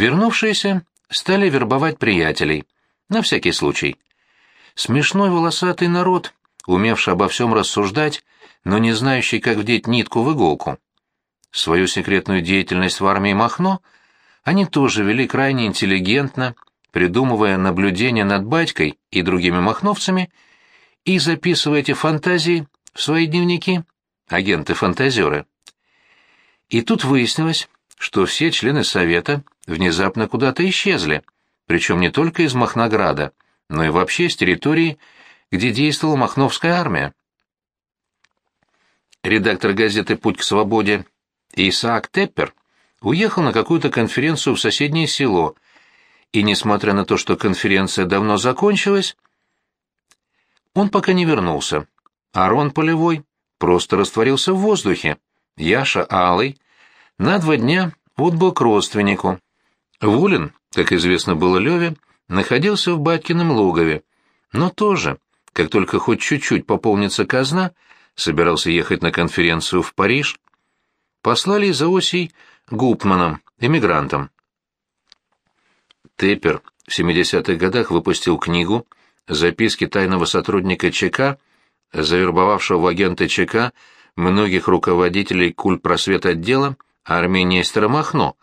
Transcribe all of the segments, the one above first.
Вернувшиеся стали вербовать приятелей, на всякий случай. Смешной волосатый народ, умевший обо всем рассуждать, но не знающий, как вдеть нитку в иголку. Свою секретную деятельность в армии Махно они тоже вели крайне интеллигентно, придумывая наблюдения над батькой и другими махновцами и записывая эти фантазии в свои дневники, агенты-фантазеры. И тут выяснилось, что все члены Совета внезапно куда-то исчезли, причем не только из Махнограда, но и вообще с территории, где действовала Махновская армия. Редактор газеты «Путь к свободе» Исаак Теппер уехал на какую-то конференцию в соседнее село, и, несмотря на то, что конференция давно закончилась, он пока не вернулся. Арон Полевой просто растворился в воздухе. Яша Алый на два дня отбыл к родственнику. Вулин, как известно было Леве, находился в Батькином логове, но тоже, как только хоть чуть-чуть пополнится казна, собирался ехать на конференцию в Париж. Послали за осей Гупманом, эмигрантом. Теппер в 70-х годах выпустил книгу «Записки тайного сотрудника ЧК», завербовавшего в агенты ЧК многих руководителей культпросвет отдела Армении Старомахно.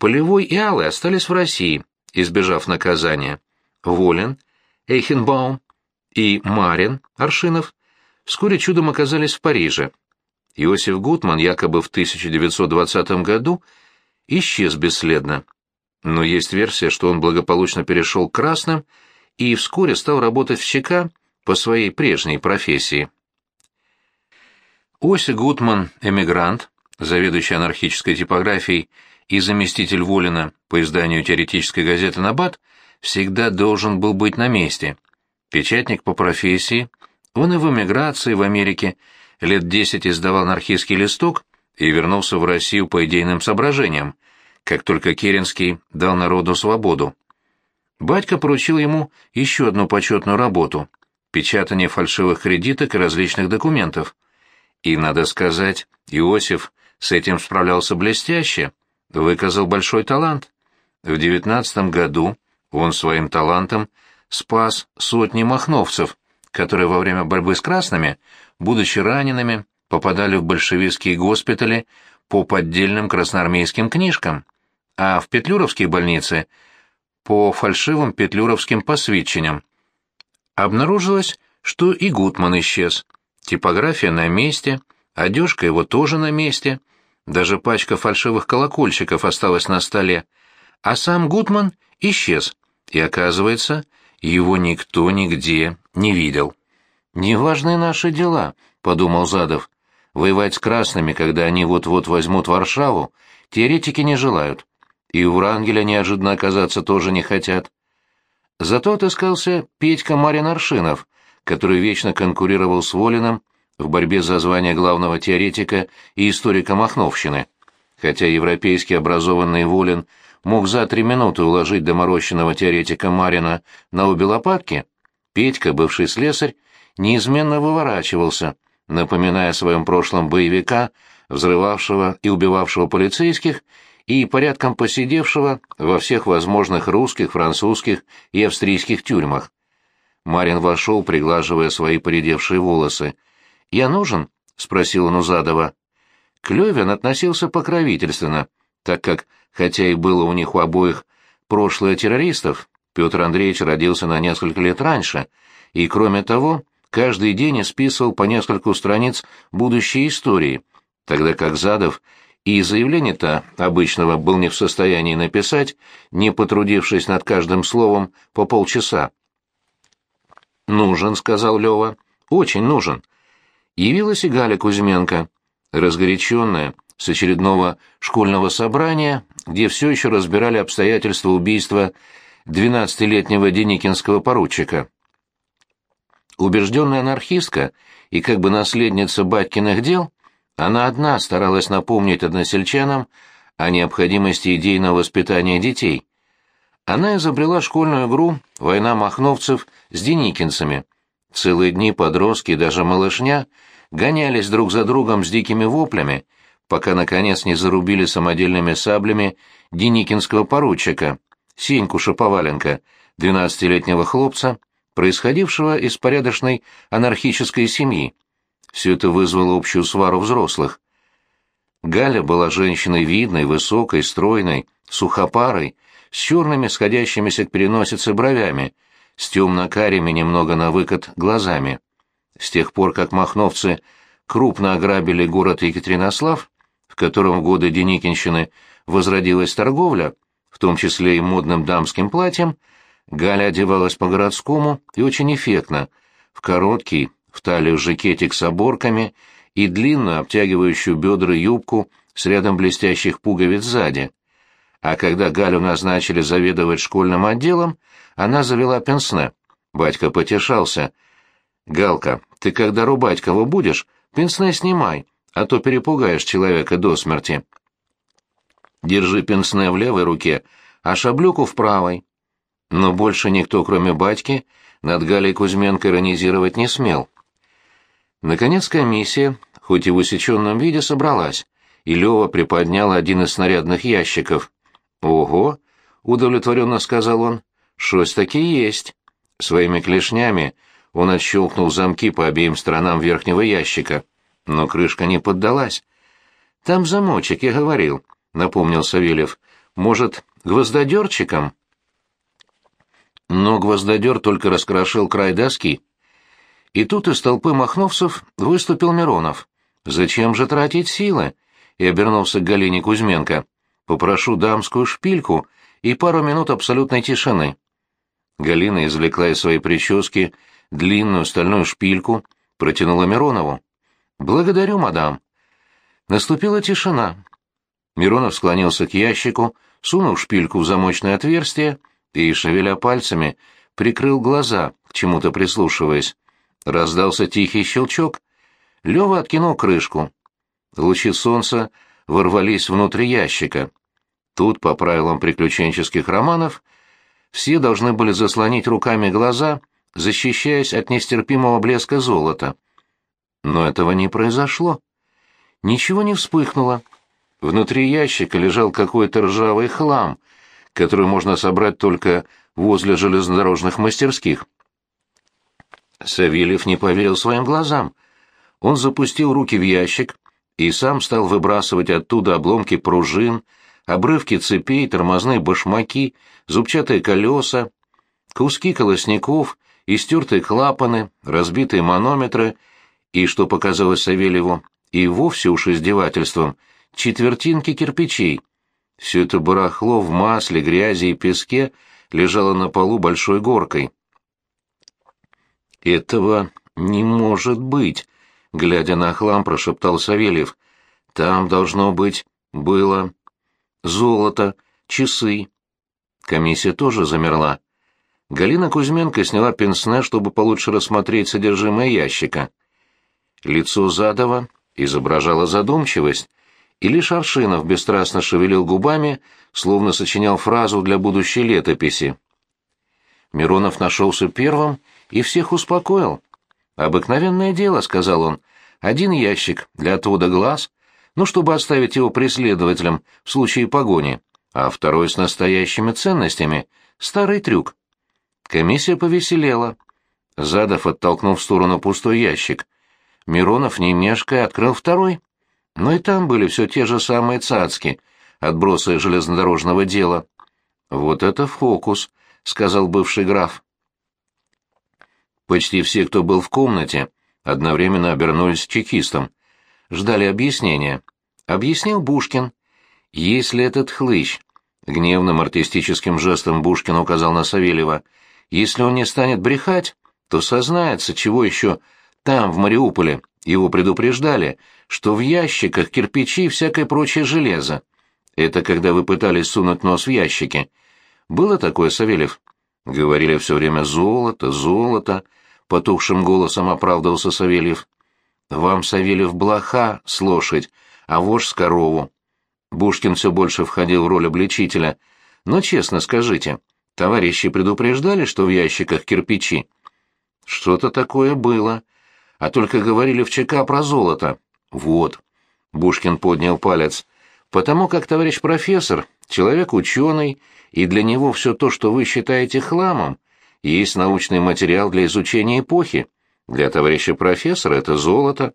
Полевой и Аллы остались в России, избежав наказания. Волин, Эйхенбаум и Марин, Аршинов, вскоре чудом оказались в Париже. Иосиф Гутман якобы в 1920 году исчез бесследно. Но есть версия, что он благополучно перешел к красным и вскоре стал работать в ЧК по своей прежней профессии. Оси Гутман, эмигрант, заведующий анархической типографией и заместитель Волина по изданию теоретической газеты «Набат», всегда должен был быть на месте. Печатник по профессии, он и в эмиграции в Америке лет десять издавал анархистский листок и вернулся в Россию по идейным соображениям, как только Керенский дал народу свободу. Батька поручил ему еще одну почетную работу — печатание фальшивых кредиток и различных документов. И, надо сказать, Иосиф с этим справлялся блестяще, выказал большой талант. В девятнадцатом году он своим талантом спас сотни махновцев, которые во время борьбы с красными, будучи ранеными, попадали в большевистские госпитали по поддельным красноармейским книжкам, а в петлюровские больницы — по фальшивым петлюровским посвящениям. Обнаружилось, что и Гутман исчез. Типография на месте, одежка его тоже на месте, даже пачка фальшивых колокольчиков осталась на столе, а сам Гутман исчез, и, оказывается, его никто нигде не видел. «Неважны наши дела», — подумал Задов. «Воевать с красными, когда они вот-вот возьмут Варшаву, теоретики не желают. И у Врангеля неожиданно оказаться тоже не хотят. Зато отыскался Петька Марин Аршинов, который вечно конкурировал с Волиным в борьбе за звание главного теоретика и историка Махновщины. Хотя европейский образованный Волин мог за три минуты уложить доморощенного теоретика Марина на обе лопатки, Петька, бывший слесарь, неизменно выворачивался, напоминая о своем прошлом боевика, взрывавшего и убивавшего полицейских и порядком посидевшего во всех возможных русских, французских и австрийских тюрьмах. Марин вошел, приглаживая свои поредевшие волосы. «Я нужен?» — спросил он у Задова. К Левин относился покровительственно, так как, хотя и было у них у обоих прошлое террористов, Петр Андреевич родился на несколько лет раньше, и, кроме того, каждый день исписывал по нескольку страниц будущей истории, тогда как Задов и заявление-то обычного был не в состоянии написать, не потрудившись над каждым словом по полчаса. «Нужен», — сказал Лёва, — «очень нужен». Явилась и Галя Кузьменко, разгоряченная, с очередного школьного собрания, где все еще разбирали обстоятельства убийства двенадцатилетнего деникинского поручика. Убежденная анархистка и как бы наследница батькиных дел, она одна старалась напомнить односельчанам о необходимости идейного воспитания детей. Она изобрела школьную игру «Война махновцев» с деникинцами. Целые дни подростки и даже малышня гонялись друг за другом с дикими воплями, пока, наконец, не зарубили самодельными саблями деникинского поручика, Сеньку Шаповаленко, двенадцатилетнего хлопца, происходившего из порядочной анархической семьи. Все это вызвало общую свару взрослых. Галя была женщиной видной, высокой, стройной, сухопарой, с черными сходящимися к переносице бровями, с темно-карими немного на выкат глазами. С тех пор, как махновцы крупно ограбили город Екатеринослав, в котором в годы Деникинщины возродилась торговля, в том числе и модным дамским платьем, Галя одевалась по-городскому и очень эффектно, в короткий, в талию жакетик с оборками и длинную, обтягивающую бедра юбку с рядом блестящих пуговиц сзади. А когда Галю назначили заведовать школьным отделом, она завела пенсне. Батька потешался. «Галка, ты когда рубать кого будешь, пенсне снимай, а то перепугаешь человека до смерти». «Держи пенсне в левой руке, а шаблюку в правой». Но больше никто, кроме батьки, над Галей Кузьменко иронизировать не смел. Наконец комиссия, хоть и в усеченном виде, собралась, и Лева приподнял один из снарядных ящиков. «Ого!» — удовлетворенно сказал он. «Шось таки есть». Своими клешнями он отщелкнул замки по обеим сторонам верхнего ящика, но крышка не поддалась. «Там замочек, я говорил», — напомнил Савельев. «Может, гвоздодерчиком?» Но гвоздодер только раскрошил край доски. И тут из толпы махновцев выступил Миронов. «Зачем же тратить силы?» И обернулся к Галине Кузьменко. «Попрошу дамскую шпильку и пару минут абсолютной тишины». Галина извлекла из своей прически длинную стальную шпильку, протянула Миронову. «Благодарю, мадам». Наступила тишина. Миронов склонился к ящику, сунул шпильку в замочное отверстие и, шевеля пальцами, прикрыл глаза, к чему-то прислушиваясь. Раздался тихий щелчок. Лёва откинул крышку. Лучи солнца ворвались внутрь ящика. Тут, по правилам приключенческих романов, все должны были заслонить руками глаза, защищаясь от нестерпимого блеска золота. Но этого не произошло. Ничего не вспыхнуло. Внутри ящика лежал какой-то ржавый хлам, который можно собрать только возле железнодорожных мастерских. Савельев не поверил своим глазам. Он запустил руки в ящик и сам стал выбрасывать оттуда обломки пружин, обрывки цепей, тормозные башмаки, зубчатые колеса, куски колосников, истертые клапаны, разбитые манометры и, что показалось Савельеву, и вовсе уж издевательством, четвертинки кирпичей. Все это барахло в масле, грязи и песке лежало на полу большой горкой. «Этого не может быть», — глядя на хлам, прошептал Савельев. «Там, должно быть, было золото, часы». Комиссия тоже замерла. Галина Кузьменко сняла пенсне, чтобы получше рассмотреть содержимое ящика. Лицо Задова изображало задумчивость, и лишь Аршинов бесстрастно шевелил губами, словно сочинял фразу для будущей летописи. Миронов нашелся первым и всех успокоил. «Обыкновенное дело», — сказал он, — «один ящик для отвода глаз, ну, чтобы оставить его преследователям в случае погони, а второй с настоящими ценностями — старый трюк». Комиссия повеселела. Задов оттолкнул в сторону пустой ящик. Миронов, не мешкая, открыл второй. Но и там были все те же самые цацки, отбросы железнодорожного дела. «Вот это фокус», — сказал бывший граф. Почти все, кто был в комнате, одновременно обернулись к чекистам. Ждали объяснения. Объяснил Бушкин. «Если этот хлыщ...» — гневным артистическим жестом Бушкин указал на Савельева. «Если он не станет брехать, то сознается, чего еще там, в Мариуполе, его предупреждали, что в ящиках кирпичи и всякое прочее железо. Это когда вы пытались сунуть нос в ящики. Было такое, Савельев? Говорили все время «золото, золото», — потухшим голосом оправдывался Савельев. «Вам, Савельев, блоха с лошадь, а вож с корову». Бушкин все больше входил в роль обличителя. «Но честно скажите, товарищи предупреждали, что в ящиках кирпичи?» «Что-то такое было», а только говорили в ЧК про золото. Вот. Бушкин поднял палец. Потому как товарищ профессор — человек ученый, и для него все то, что вы считаете хламом, есть научный материал для изучения эпохи. Для товарища профессора это золото.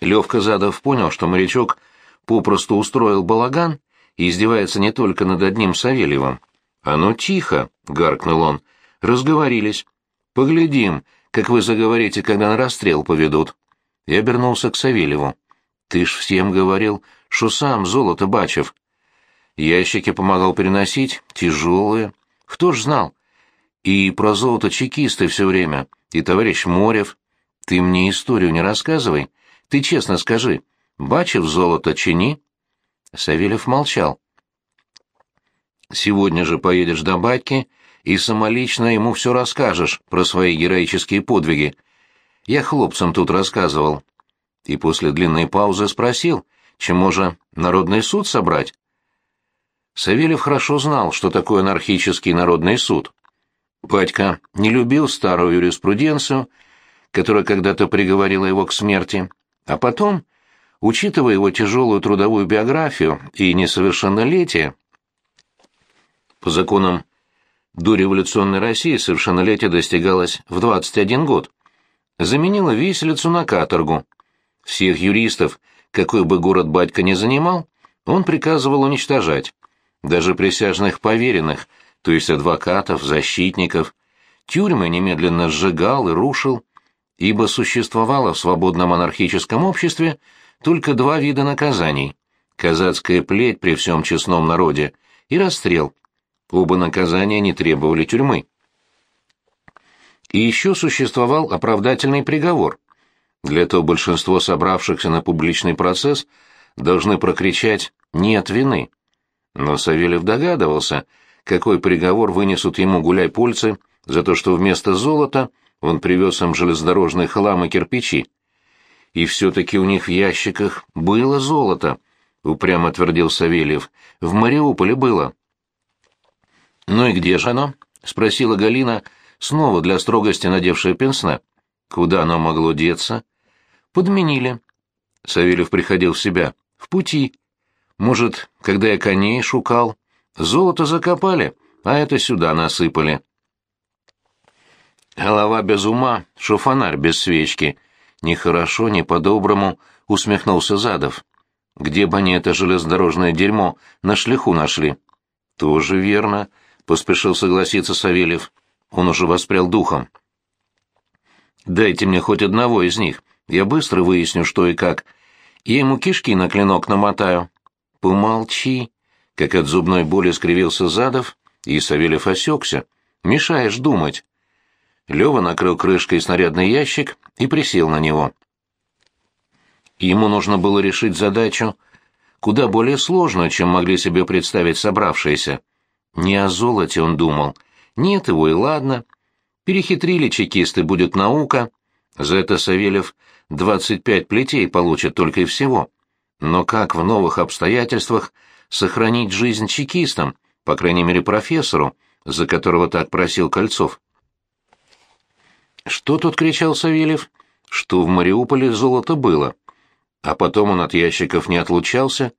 Левка Задов понял, что морячок попросту устроил балаган и издевается не только над одним Савельевым. «А ну тихо!» — гаркнул он. «Разговорились. Поглядим, как вы заговорите, когда на расстрел поведут». Я обернулся к Савельеву. «Ты ж всем говорил, что сам золото бачев». Ящики помогал переносить, тяжелые. Кто ж знал? И про золото чекисты все время, и товарищ Морев. Ты мне историю не рассказывай. Ты честно скажи, бачев золото чини?» Савельев молчал. «Сегодня же поедешь до батьки и самолично ему все расскажешь про свои героические подвиги. Я хлопцам тут рассказывал». И после длинной паузы спросил, чему же народный суд собрать? Савельев хорошо знал, что такое анархический народный суд. Батька не любил старую юриспруденцию, которая когда-то приговорила его к смерти, а потом, учитывая его тяжелую трудовую биографию и несовершеннолетие, по законам дореволюционной России совершеннолетие достигалось в 21 год, заменила виселицу на каторгу. Всех юристов, какой бы город батька ни занимал, он приказывал уничтожать. Даже присяжных поверенных, то есть адвокатов, защитников, тюрьмы немедленно сжигал и рушил, ибо существовало в свободном анархическом обществе только два вида наказаний – казацкая плеть при всем честном народе и расстрел. Оба наказания не требовали тюрьмы. И еще существовал оправдательный приговор. Для этого большинство собравшихся на публичный процесс должны прокричать «нет вины». Но Савельев догадывался, какой приговор вынесут ему гуляй-польцы за то, что вместо золота он привез им железнодорожный хлам и кирпичи. И все-таки у них в ящиках было золото, упрямо твердил Савельев. В Мариуполе было. «Ну и где же оно?» — спросила Галина, снова для строгости надевшая пенсне. «Куда оно могло деться?» «Подменили». Савельев приходил в себя. «В пути. Может, когда я коней шукал, золото закопали, а это сюда насыпали. Голова без ума, шо фонарь без свечки. Ни хорошо, ни по-доброму, усмехнулся Задов. Где бы они это железнодорожное дерьмо на шлиху нашли? Тоже верно, поспешил согласиться Савельев. Он уже воспрял духом. Дайте мне хоть одного из них, я быстро выясню, что и как. Я ему кишки на клинок намотаю. «Помолчи!» — как от зубной боли скривился Задов, и Савельев осекся. «Мешаешь думать!» Лева накрыл крышкой снарядный ящик и присел на него. Ему нужно было решить задачу куда более сложную, чем могли себе представить собравшиеся. Не о золоте он думал. Нет его и ладно. Перехитрили чекисты, будет наука. За это Савельев двадцать пять плетей получит только и всего. Но как в новых обстоятельствах сохранить жизнь чекистам, по крайней мере профессору, за которого так просил Кольцов? Что тут кричал Савельев? Что в Мариуполе золото было. А потом он от ящиков не отлучался.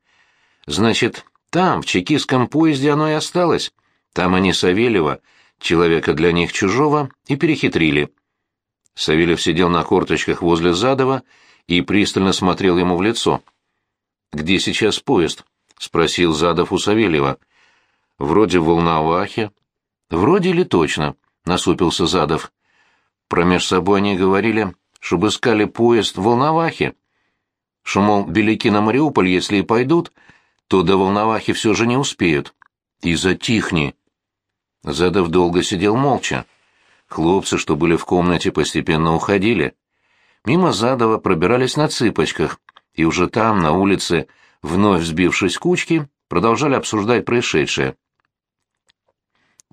Значит, там, в чекистском поезде оно и осталось. Там они Савельева, человека для них чужого, и перехитрили. Савельев сидел на корточках возле Задова и пристально смотрел ему в лицо. «Где сейчас поезд?» — спросил Задов у Савельева. «Вроде в Волновахе». «Вроде или точно?» — насупился Задов. Промеж собой они говорили, чтобы искали поезд в Волновахе. Что, мол, беляки на Мариуполь, если и пойдут, то до Волновахи все же не успеют. И затихни. Задов долго сидел молча. Хлопцы, что были в комнате, постепенно уходили. Мимо Задова пробирались на цыпочках, и уже там, на улице, вновь сбившись кучки, продолжали обсуждать происшедшее.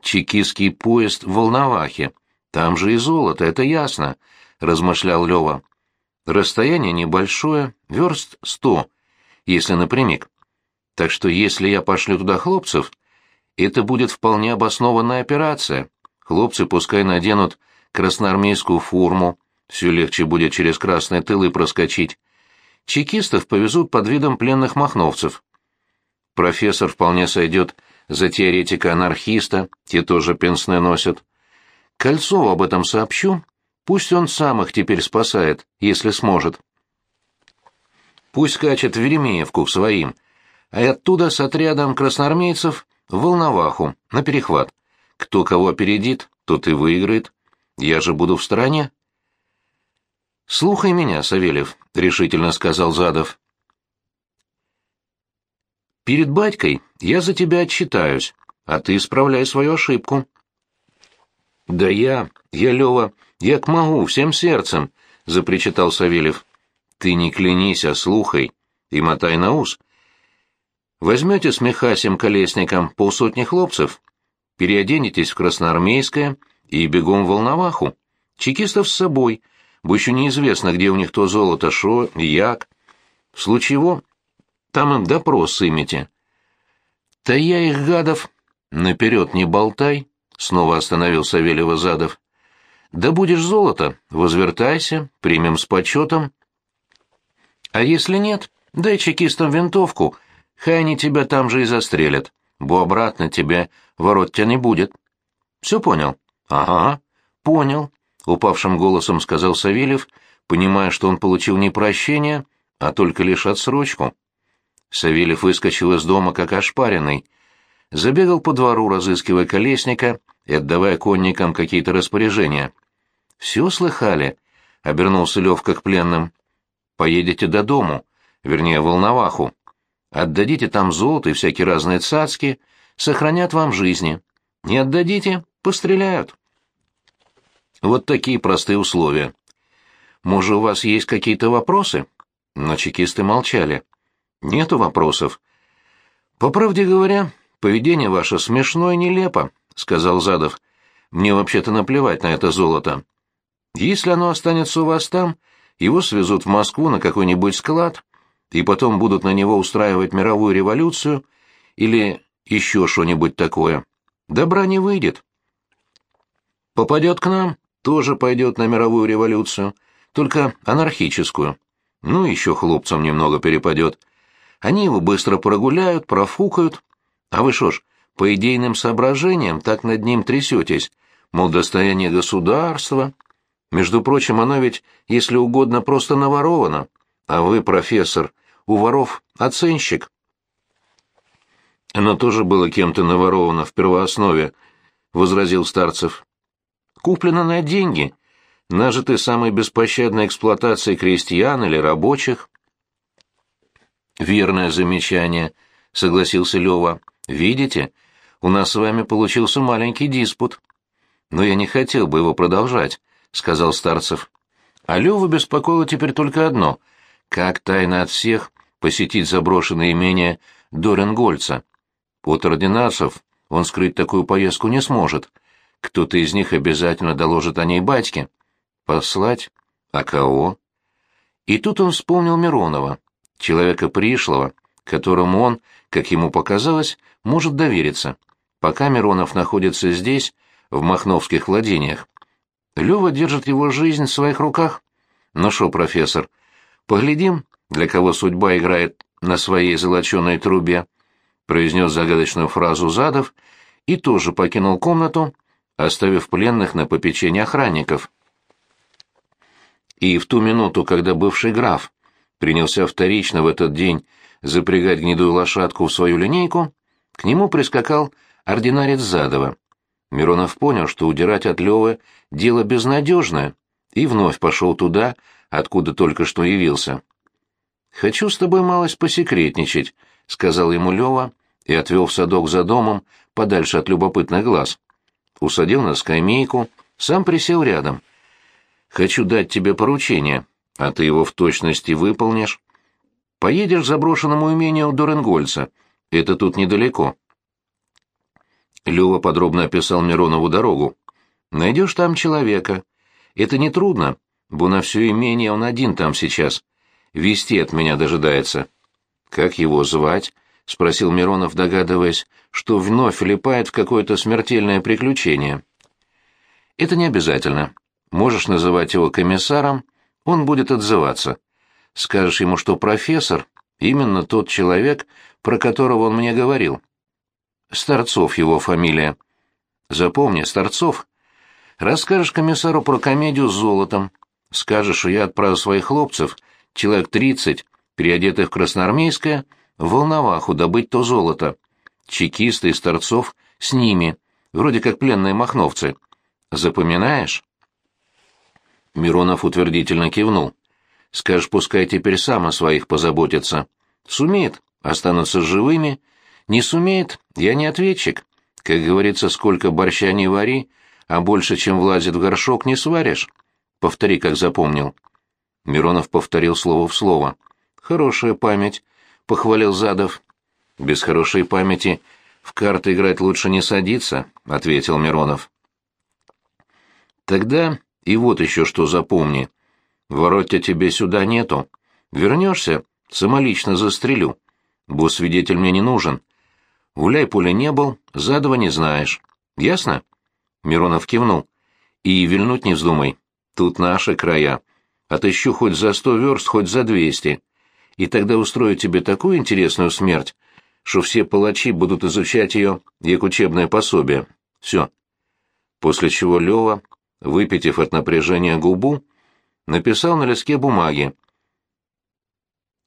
«Чекистский поезд в Волновахе. Там же и золото, это ясно», — размышлял Лёва. «Расстояние небольшое, верст сто, если напрямик. Так что если я пошлю туда хлопцев, это будет вполне обоснованная операция. Хлопцы пускай наденут красноармейскую форму, все легче будет через красные тылы проскочить. Чекистов повезут под видом пленных махновцев. Профессор вполне сойдет за теоретика-анархиста, те тоже пенсне носят. Кольцову об этом сообщу, пусть он сам их теперь спасает, если сможет. Пусть качет в Веремеевку к своим, а оттуда с отрядом красноармейцев в Волноваху, на перехват. Кто кого опередит, тот и выиграет. Я же буду в стороне. «Слухай меня, Савельев», — решительно сказал Задов. «Перед батькой я за тебя отчитаюсь, а ты исправляй свою ошибку». «Да я, я, Лёва, я к могу, всем сердцем», — запричитал Савельев. «Ты не клянись, а слухай и мотай на ус. Возьмете с Михасем Колесником полсотни хлопцев, переоденетесь в красноармейское и бегом в Волноваху. Чекистов с собой, бо еще неизвестно, где у них то золото, шо, як. В случае чего, там им допрос сымете. Да я их, гадов, наперед не болтай, снова остановил Савельева Задов. Да будешь золото, возвертайся, примем с почетом. А если нет, дай чекистам винтовку — Хай они тебя там же и застрелят, бо обратно тебе ворот тебя не будет. Все понял? Ага, понял, упавшим голосом сказал Савельев, понимая, что он получил не прощение, а только лишь отсрочку. Савельев выскочил из дома как ошпаренный, забегал по двору, разыскивая колесника и отдавая конникам какие-то распоряжения. «Все слыхали?» — обернулся Левка к пленным. «Поедете до дому, вернее, в Волноваху. Отдадите там золото и всякие разные цацки, сохранят вам жизни. Не отдадите — постреляют. Вот такие простые условия. Может, у вас есть какие-то вопросы? Но чекисты молчали. Нету вопросов. По правде говоря, поведение ваше смешно и нелепо, сказал Задов. Мне вообще-то наплевать на это золото. Если оно останется у вас там, его свезут в Москву на какой-нибудь склад, и потом будут на него устраивать мировую революцию или еще что-нибудь такое. Добра не выйдет. Попадет к нам, тоже пойдет на мировую революцию, только анархическую. Ну, еще хлопцам немного перепадет. Они его быстро прогуляют, профукают. А вы что ж, по идейным соображениям так над ним трясетесь, мол, достояние государства. Между прочим, оно ведь, если угодно, просто наворовано. А вы, профессор, у воров оценщик. Оно тоже было кем-то наворовано в первооснове, — возразил Старцев. Куплено на деньги, нажиты самой беспощадной эксплуатацией крестьян или рабочих. Верное замечание, — согласился Лева. Видите, у нас с вами получился маленький диспут. Но я не хотел бы его продолжать, — сказал Старцев. А Леву беспокоило теперь только одно — как тайно от всех посетить заброшенное имение Доренгольца. От ординарцев он скрыть такую поездку не сможет. Кто-то из них обязательно доложит о ней батьке. Послать? А кого? И тут он вспомнил Миронова, человека пришлого, которому он, как ему показалось, может довериться, пока Миронов находится здесь, в махновских владениях. Лёва держит его жизнь в своих руках. Ну шо, профессор, Поглядим, для кого судьба играет на своей золоченой трубе, произнес загадочную фразу Задов и тоже покинул комнату, оставив пленных на попечение охранников. И в ту минуту, когда бывший граф принялся вторично в этот день запрягать гнедую лошадку в свою линейку, к нему прискакал ординарец Задова. Миронов понял, что удирать от Лёвы — дело безнадежное, и вновь пошел туда, откуда только что явился. «Хочу с тобой малость посекретничать», — сказал ему Лёва и отвел в садок за домом, подальше от любопытных глаз. Усадил на скамейку, сам присел рядом. «Хочу дать тебе поручение, а ты его в точности выполнишь. Поедешь к заброшенному имению Доренгольца. Это тут недалеко». Лёва подробно описал Миронову дорогу. «Найдешь там человека. Это нетрудно, бо на все имение он один там сейчас. Вести от меня дожидается. Как его звать? Спросил Миронов, догадываясь, что вновь влипает в какое-то смертельное приключение. Это не обязательно. Можешь называть его комиссаром, он будет отзываться. Скажешь ему, что профессор — именно тот человек, про которого он мне говорил. Старцов его фамилия. Запомни, Старцов. Расскажешь комиссару про комедию с золотом. Скажешь, что я отправил своих хлопцев, человек тридцать, переодетых в красноармейское, в Волноваху добыть то золото. Чекисты из торцов с ними, вроде как пленные махновцы. Запоминаешь?» Миронов утвердительно кивнул. «Скажешь, пускай теперь сам о своих позаботится. Сумеет, останутся живыми. Не сумеет, я не ответчик. Как говорится, сколько борща не вари, а больше, чем влазит в горшок, не сваришь. Повтори, как запомнил». Миронов повторил слово в слово. «Хорошая память», — похвалил Задов. «Без хорошей памяти в карты играть лучше не садиться», — ответил Миронов. «Тогда и вот еще что запомни. Ворот-то тебе сюда нету. Вернешься, самолично застрелю. Босс-свидетель мне не нужен. Гуляй поле не был, задова не знаешь. Ясно?» Миронов кивнул. «И вильнуть не вздумай. Тут наши края. Отыщу хоть за сто верст, хоть за двести. И тогда устрою тебе такую интересную смерть, что все палачи будут изучать ее, как учебное пособие. Все». После чего Лева выпитив от напряжения губу, написал на листке бумаги.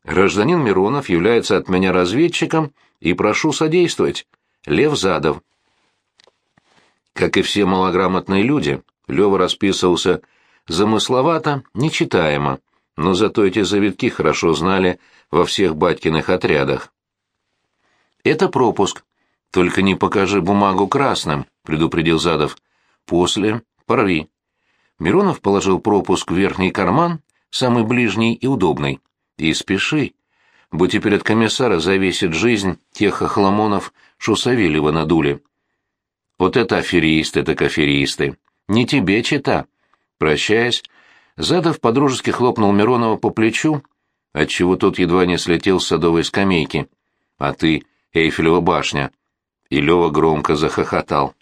«Гражданин Миронов является от меня разведчиком и прошу содействовать. Лев Задов». Как и все малограмотные люди, Лева расписывался замысловато, нечитаемо, но зато эти завитки хорошо знали во всех батькиных отрядах. «Это пропуск. Только не покажи бумагу красным», — предупредил Задов. «После Порви. Миронов положил пропуск в верхний карман, самый ближний и удобный. И спеши. Будь теперь от комиссара зависит жизнь тех охламонов, что Савельева надули. Вот это аферисты, так аферисты. Не тебе чита. Прощаясь, Задов подружески хлопнул Миронова по плечу, отчего тот едва не слетел с садовой скамейки. А ты, Эйфелева башня. И Лёва громко захохотал.